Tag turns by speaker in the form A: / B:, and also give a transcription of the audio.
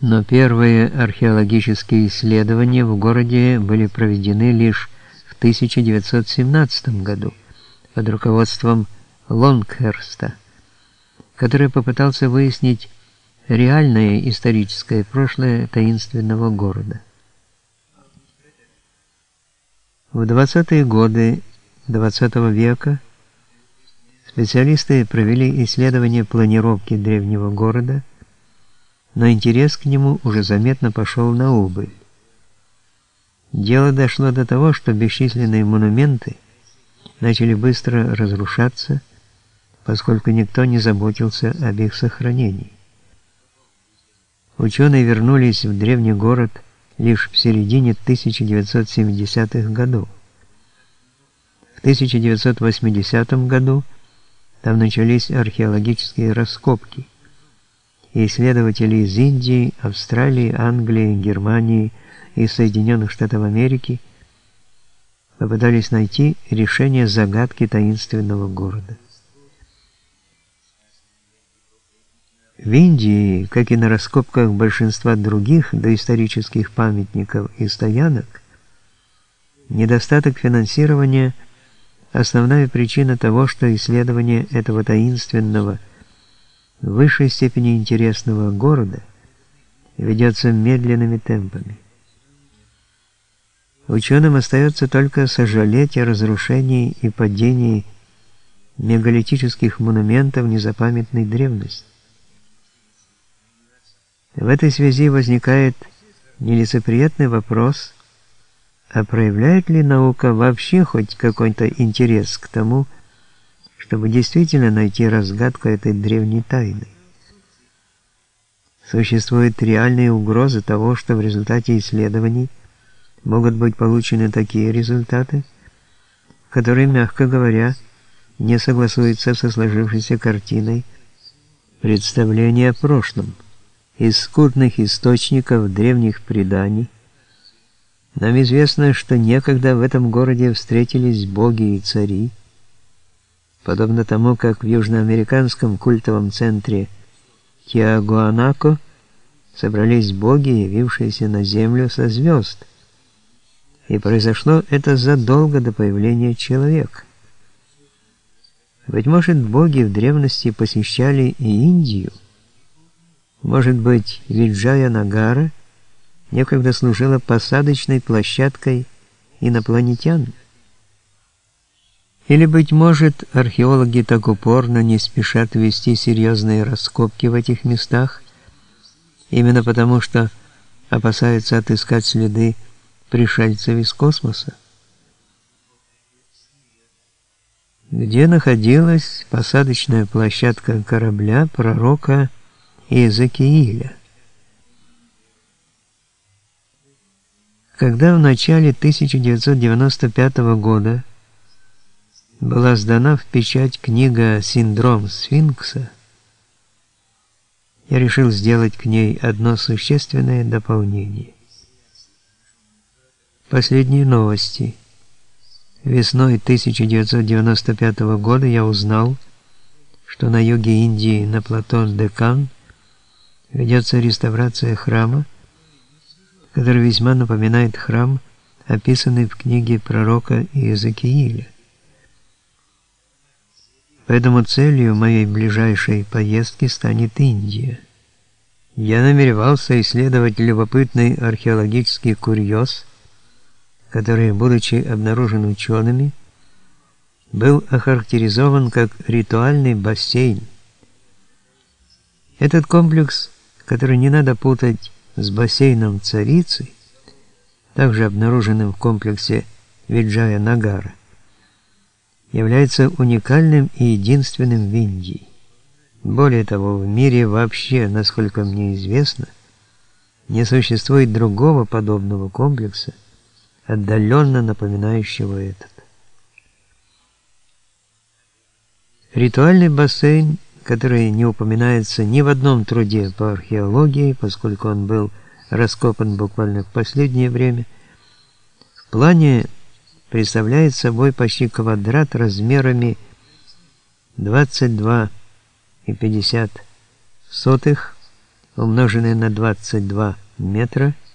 A: Но первые археологические исследования в городе были проведены лишь в 1917 году под руководством Лонгхерста, который попытался выяснить реальное историческое прошлое таинственного города. В 20-е годы XX -го века специалисты провели исследование планировки древнего города, но интерес к нему уже заметно пошел на убыль. Дело дошло до того, что бесчисленные монументы начали быстро разрушаться, поскольку никто не заботился об их сохранении. Ученые вернулись в древний город лишь в середине 1970-х годов. В 1980 году там начались археологические раскопки, и исследователи из Индии, Австралии, Англии, Германии и Соединенных Штатов Америки попытались найти решение загадки таинственного города. В Индии, как и на раскопках большинства других доисторических памятников и стоянок, недостаток финансирования – основная причина того, что исследование этого таинственного, высшей степени интересного города ведется медленными темпами. Ученым остается только сожалеть о разрушении и падении мегалитических монументов незапамятной древности. В этой связи возникает нелицеприятный вопрос, а проявляет ли наука вообще хоть какой-то интерес к тому, чтобы действительно найти разгадку этой древней тайны? Существует реальная угроза того, что в результате исследований могут быть получены такие результаты, которые, мягко говоря, не согласуются со сложившейся картиной представления о прошлом из скудных источников древних преданий. Нам известно, что некогда в этом городе встретились боги и цари, подобно тому, как в южноамериканском культовом центре Тиагуанако собрались боги, явившиеся на землю со звезд. И произошло это задолго до появления человека. Быть может, боги в древности посещали и Индию, может быть, Виджая Нагара некогда служила посадочной площадкой инопланетян? Или, быть может, археологи так упорно не спешат вести серьезные раскопки в этих местах, именно потому что опасаются отыскать следы пришельцев из космоса? Где находилась посадочная площадка корабля пророка Иезекииля. Когда в начале 1995 года была сдана в печать книга «Синдром сфинкса», я решил сделать к ней одно существенное дополнение. Последние новости. Весной 1995 года я узнал, что на юге Индии на плато Декан ведется реставрация храма, который весьма напоминает храм, описанный в книге пророка Иезекииля. Поэтому целью моей ближайшей поездки станет Индия. Я намеревался исследовать любопытный археологический курьез, который, будучи обнаружен учеными, был охарактеризован как ритуальный бассейн. Этот комплекс который не надо путать с бассейном царицы, также обнаруженным в комплексе Виджая Нагара, является уникальным и единственным в Индии. Более того, в мире вообще, насколько мне известно, не существует другого подобного комплекса, отдаленно напоминающего этот. Ритуальный бассейн который не упоминается ни в одном труде по археологии, поскольку он был раскопан буквально в последнее время, в плане представляет собой почти квадрат размерами 22,50 умноженное на 22 метра –